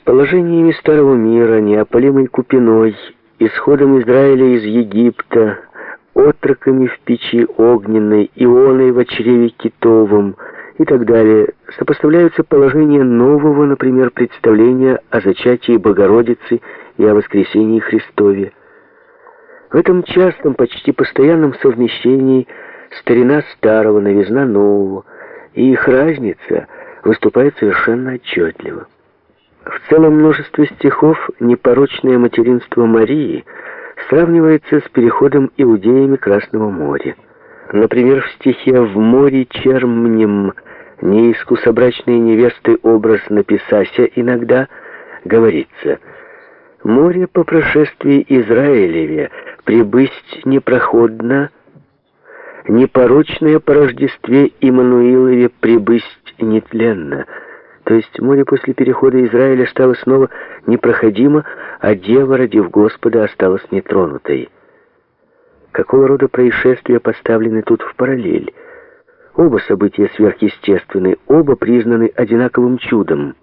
с положениями Старого Мира, неопалимой Купиной, исходом Израиля из Египта, отроками в печи огненной, ионой в чреве китовом и так далее, сопоставляются положения нового, например, представления о зачатии Богородицы и о воскресении Христове. В этом частом, почти постоянном совмещении старина старого, новизна нового, и их разница выступает совершенно отчетливо. В целом множестве стихов непорочное материнство Марии сравнивается с переходом иудеями Красного моря. Например, в стихе «В море чермнем неискусобрачной невесты образ написася» иногда говорится «Море по прошествии Израилеве прибысть непроходно, непорочное по Рождестве Иммануилове прибысть нетленно». То есть море после перехода Израиля стало снова непроходимо, а дева, родив Господа, осталась нетронутой. Какого рода происшествия поставлены тут в параллель? Оба события сверхъестественны, оба признаны одинаковым чудом.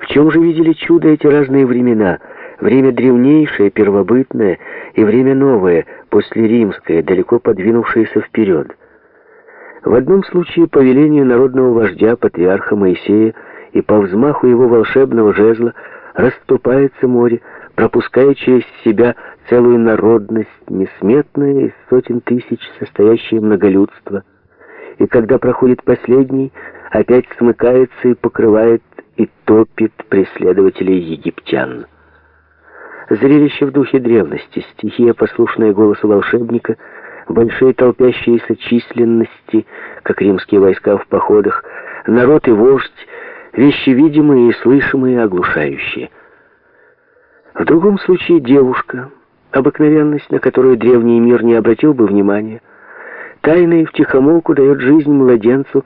В чем же видели чудо эти разные времена? Время древнейшее, первобытное, и время новое, послеримское, далеко подвинувшееся вперед. В одном случае по велению народного вождя, патриарха Моисея, и по взмаху его волшебного жезла расступается море, пропуская через себя целую народность, несметная из сотен тысяч, состоящее многолюдство. И когда проходит последний, опять смыкается и покрывает и топит преследователей египтян. Зрелище в духе древности, стихия, послушная голосу волшебника — большие толпящиеся численности, как римские войска в походах, народ и вождь, вещи видимые и слышимые, оглушающие. В другом случае девушка, обыкновенность, на которую древний мир не обратил бы внимания, тайно и втихомолку дает жизнь младенцу,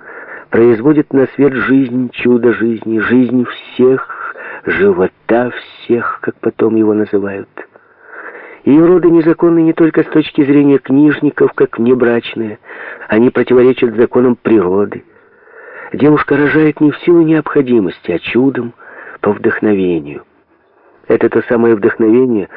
производит на свет жизнь, чудо жизни, жизнь всех, живота всех, как потом его называют. Ее роды незаконны не только с точки зрения книжников, как внебрачные. Они противоречат законам природы. Девушка рожает не в силу необходимости, а чудом, по вдохновению. Это то самое вдохновение,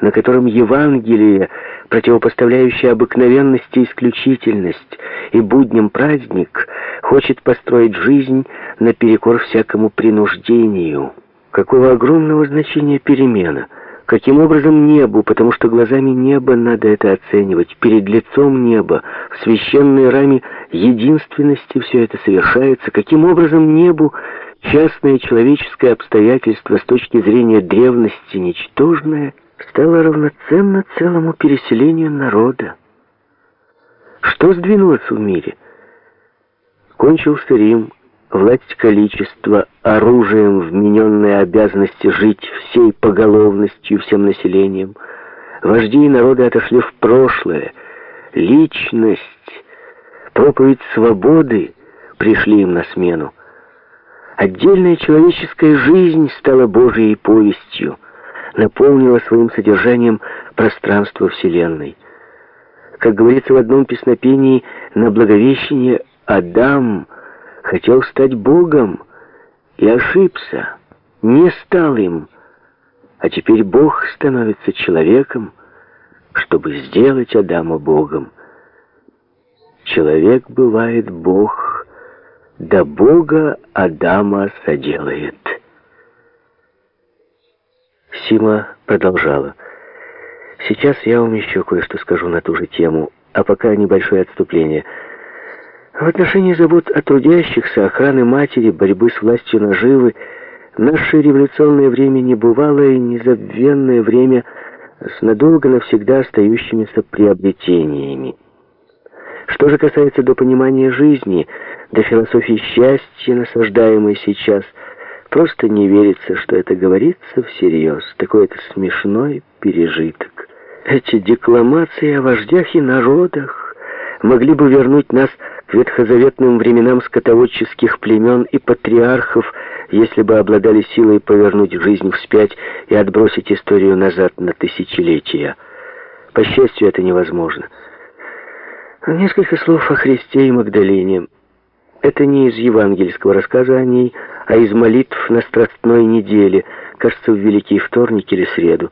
на котором Евангелие, противопоставляющее обыкновенность и исключительность, и будням праздник, хочет построить жизнь наперекор всякому принуждению. Какого огромного значения перемена — Каким образом небу? Потому что глазами неба надо это оценивать. Перед лицом неба, в священной раме единственности все это совершается. Каким образом небу частное человеческое обстоятельство с точки зрения древности ничтожное стало равноценно целому переселению народа? Что сдвинулось в мире? Кончился Рим, власть количества, оружием вмененная обязанности жить всей поголовностью всем населением. Вожди и народы отошли в прошлое. Личность, проповедь свободы пришли им на смену. Отдельная человеческая жизнь стала Божьей повестью, наполнила своим содержанием пространство Вселенной. Как говорится в одном песнопении на Благовещение, Адам — хотел стать Богом и ошибся, не стал им. А теперь Бог становится человеком, чтобы сделать Адама Богом. Человек бывает Бог, да Бога Адама соделает. Сима продолжала. Сейчас я вам еще кое-что скажу на ту же тему, а пока небольшое отступление – в отношении забот о трудящихся, охраны матери, борьбы с властью наживы, наше революционное время небывалое и незабвенное время с надолго навсегда остающимися приобретениями. Что же касается до понимания жизни, до философии счастья, насаждаемой сейчас, просто не верится, что это говорится всерьез. Такой это смешной пережиток. Эти декламации о вождях и народах могли бы вернуть нас к ветхозаветным временам скотоводческих племен и патриархов, если бы обладали силой повернуть жизнь вспять и отбросить историю назад на тысячелетия. По счастью, это невозможно. Несколько слов о Христе и Магдалине. Это не из евангельского рассказа о ней, а из молитв на Страстной неделе, кажется, в Великий вторник или среду.